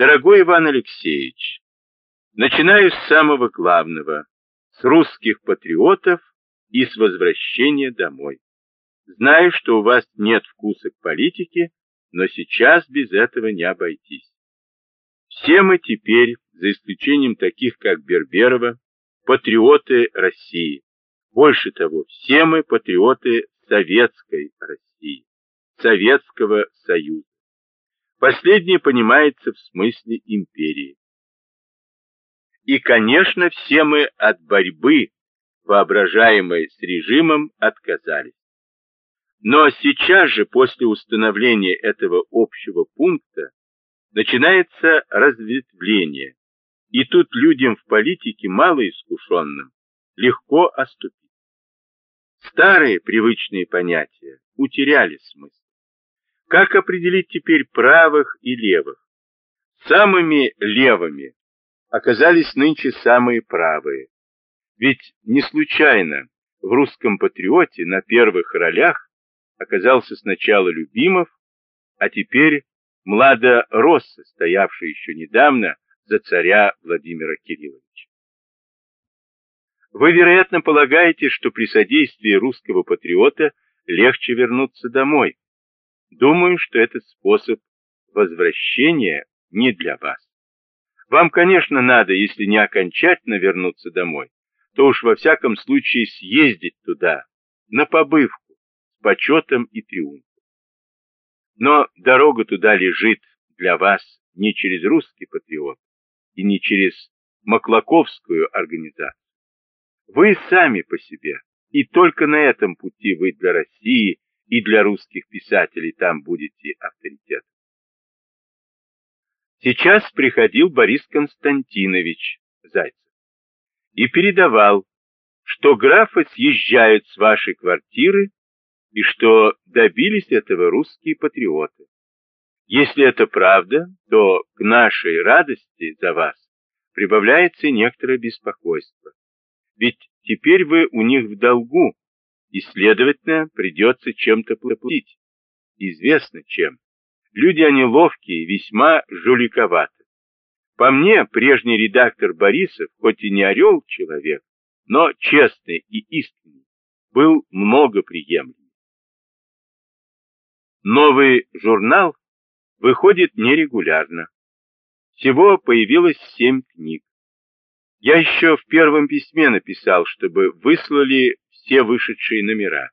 Дорогой Иван Алексеевич, начинаю с самого главного, с русских патриотов и с возвращения домой. Знаю, что у вас нет вкуса к политике, но сейчас без этого не обойтись. Все мы теперь, за исключением таких, как Берберова, патриоты России. Больше того, все мы патриоты Советской России, Советского Союза. Последнее понимается в смысле империи. И, конечно, все мы от борьбы, воображаемой с режимом, отказались. Но сейчас же, после установления этого общего пункта, начинается разветвление, и тут людям в политике малоискушенным легко оступить. Старые привычные понятия утеряли смысл. Как определить теперь правых и левых? Самыми левыми оказались нынче самые правые. Ведь не случайно в русском патриоте на первых ролях оказался сначала Любимов, а теперь Млада Росса, стоявший еще недавно за царя Владимира Кирилловича. Вы, вероятно, полагаете, что при содействии русского патриота легче вернуться домой. Думаю, что этот способ возвращения не для вас. Вам, конечно, надо, если не окончательно вернуться домой, то уж во всяком случае съездить туда, на побывку, с почетом и триумфом. Но дорога туда лежит для вас не через русский патриот и не через Маклаковскую организацию. Вы сами по себе, и только на этом пути вы для России и для русских писателей там будете авторитетом. Сейчас приходил Борис Константинович Зайцев и передавал, что графы съезжают с вашей квартиры и что добились этого русские патриоты. Если это правда, то к нашей радости за вас прибавляется некоторое беспокойство. Ведь теперь вы у них в долгу, и, следовательно, придется чем-то платить. Известно чем. Люди они ловкие, весьма жуликоваты. По мне, прежний редактор Борисов, хоть и не орел человек, но честный и искренний, был много приемлем. Новый журнал выходит нерегулярно. Всего появилось семь книг. Я еще в первом письме написал, чтобы выслали все вышедшие номера.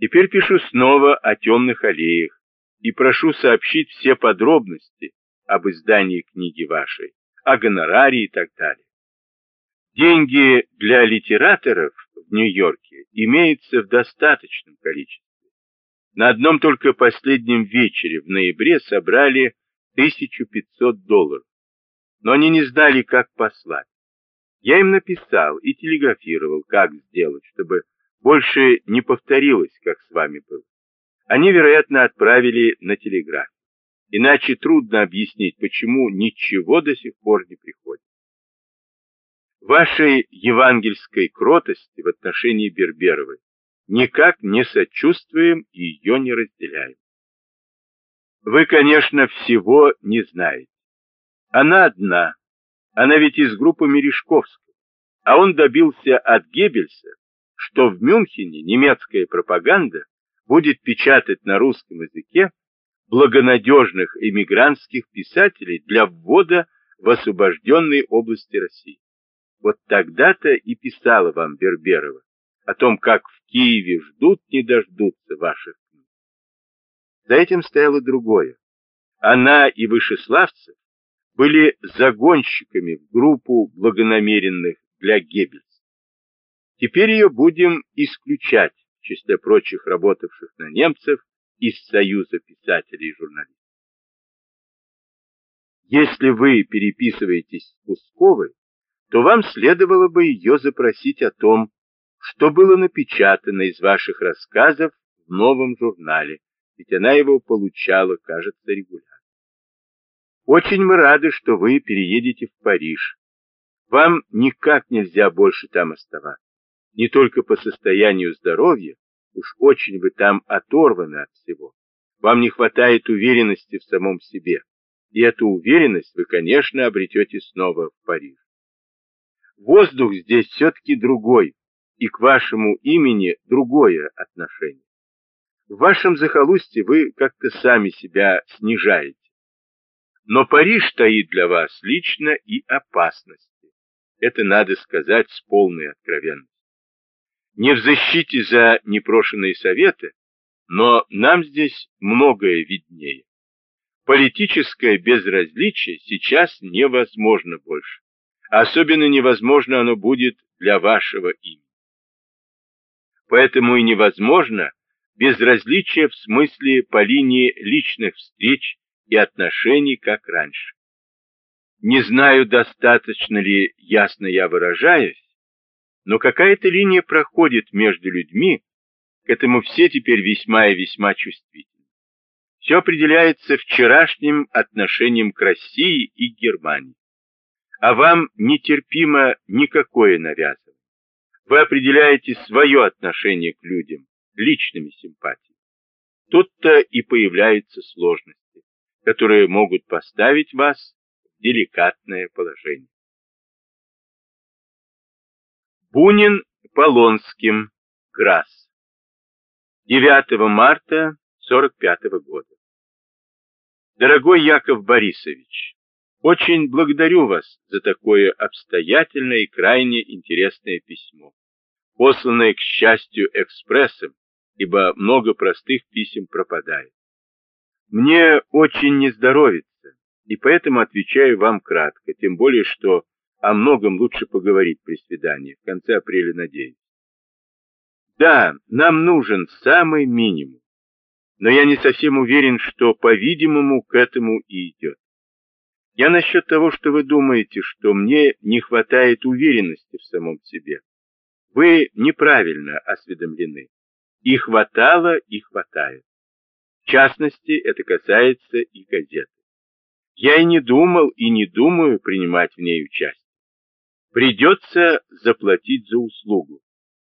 Теперь пишу снова о темных аллеях и прошу сообщить все подробности об издании книги вашей, о гонораре и так далее. Деньги для литераторов в Нью-Йорке имеются в достаточном количестве. На одном только последнем вечере в ноябре собрали 1500 долларов. Но они не знали, как послать. Я им написал и телеграфировал, как сделать, чтобы больше не повторилось, как с вами было. Они, вероятно, отправили на телеграф. Иначе трудно объяснить, почему ничего до сих пор не приходит. Вашей евангельской кротости в отношении Берберовой никак не сочувствуем и ее не разделяем. Вы, конечно, всего не знаете. Она одна, она ведь из группы Мережковского, а он добился от Геббельса, что в Мюнхене немецкая пропаганда будет печатать на русском языке благонадежных эмигрантских писателей для ввода в освобожденные области России. Вот тогда-то и писала вам Берберова о том, как в Киеве ждут не дождутся ваших книг. За этим стояло другое. Она и Вышеславцев были загонщиками в группу благонамеренных для Геббельса. Теперь ее будем исключать в числе прочих работавших на немцев из Союза писателей и журналистов. Если вы переписываетесь с Пусковой, то вам следовало бы ее запросить о том, что было напечатано из ваших рассказов в новом журнале, ведь она его получала, кажется, регулярно. Очень мы рады, что вы переедете в Париж. Вам никак нельзя больше там оставаться. Не только по состоянию здоровья, уж очень вы там оторваны от всего. Вам не хватает уверенности в самом себе. И эту уверенность вы, конечно, обретете снова в Париж. Воздух здесь все-таки другой, и к вашему имени другое отношение. В вашем захолустье вы как-то сами себя снижаете. Но Париж таит для вас лично и опасности. Это надо сказать с полной откровенностью. Не в защите за непрошенные советы, но нам здесь многое виднее. Политическое безразличие сейчас невозможно больше. Особенно невозможно оно будет для вашего имени. Поэтому и невозможно безразличие в смысле по линии личных встреч и отношений, как раньше. Не знаю, достаточно ли ясно я выражаюсь, но какая-то линия проходит между людьми, к этому все теперь весьма и весьма чувствительны. Все определяется вчерашним отношением к России и Германии. А вам нетерпимо никакое навязывание. Вы определяете свое отношение к людям, личными симпатиями. Тут-то и появляются сложности, которые могут поставить вас в деликатное положение. Бунин Полонским, Грасс. 9 марта 45 -го года. Дорогой Яков Борисович, очень благодарю вас за такое обстоятельное и крайне интересное письмо, посланное, к счастью, экспрессом, ибо много простых писем пропадает. Мне очень не здоровится, и поэтому отвечаю вам кратко, тем более, что о многом лучше поговорить при свидании, в конце апреля, надеюсь. Да, нам нужен самый минимум, но я не совсем уверен, что, по-видимому, к этому и идет. Я насчет того, что вы думаете, что мне не хватает уверенности в самом себе. Вы неправильно осведомлены. И хватало, и хватает. В частности, это касается и газеты. Я и не думал, и не думаю принимать в ней участие. Придется заплатить за услугу.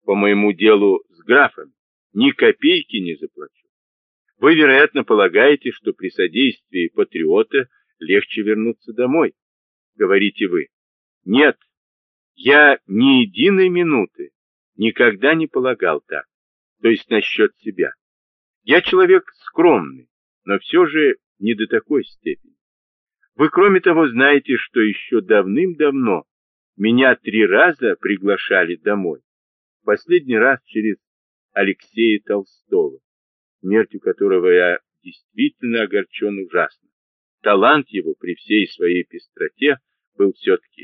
По моему делу с графом ни копейки не заплачу. Вы, вероятно, полагаете, что при содействии патриота легче вернуться домой. Говорите вы. Нет, я ни единой минуты никогда не полагал так. То есть насчет себя. Я человек скромный, но все же не до такой степени. Вы, кроме того, знаете, что еще давным-давно меня три раза приглашали домой. Последний раз через Алексея Толстого, смертью которого я действительно огорчен ужасно. Талант его при всей своей пестроте был все-таки